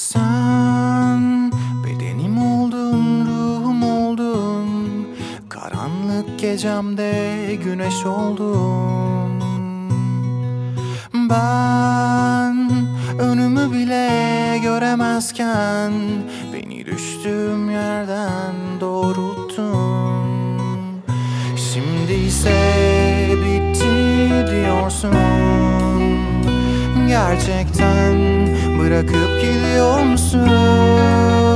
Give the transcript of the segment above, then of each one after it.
Sen bedenim oldun, ruhum oldun. Karanlık gecemde güneş oldun. Ben önümü bile göremezken Beni düştüğüm yerden doğrulttun Şimdi ise bitti diyorsun. Gerçekten bırakıp gidiyor musun?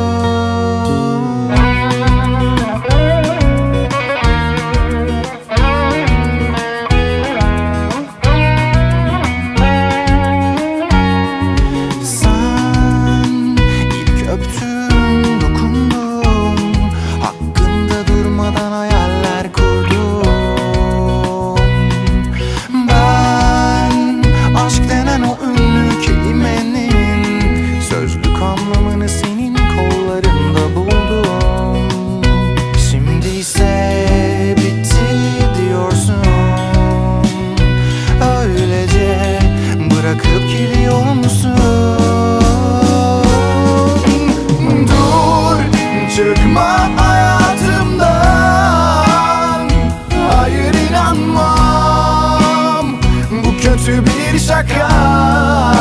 Kötü bir şaka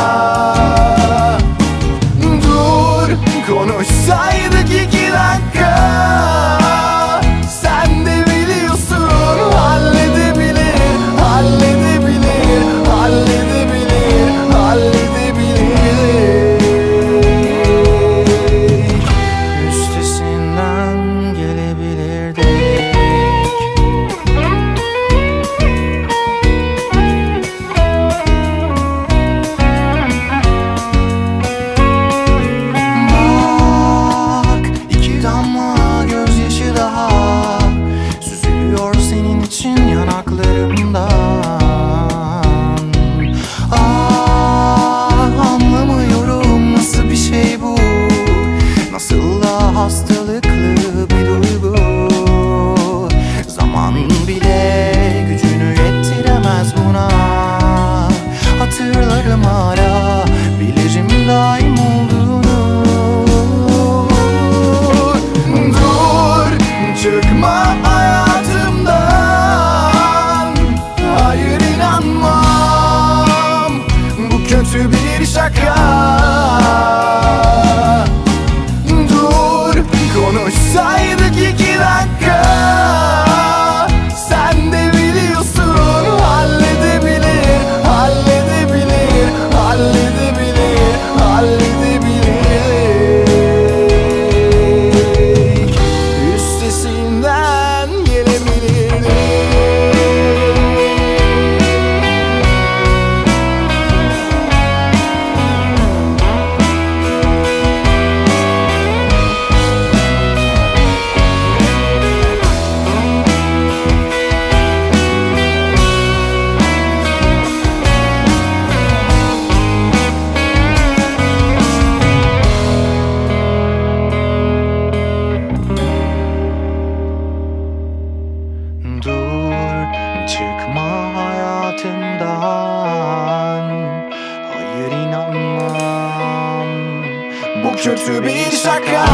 bile gücünü yettiremez buna. Hatırlarım hala bilirim daim hayatımdan. Hayır inanmam. Bu kötü bir şaka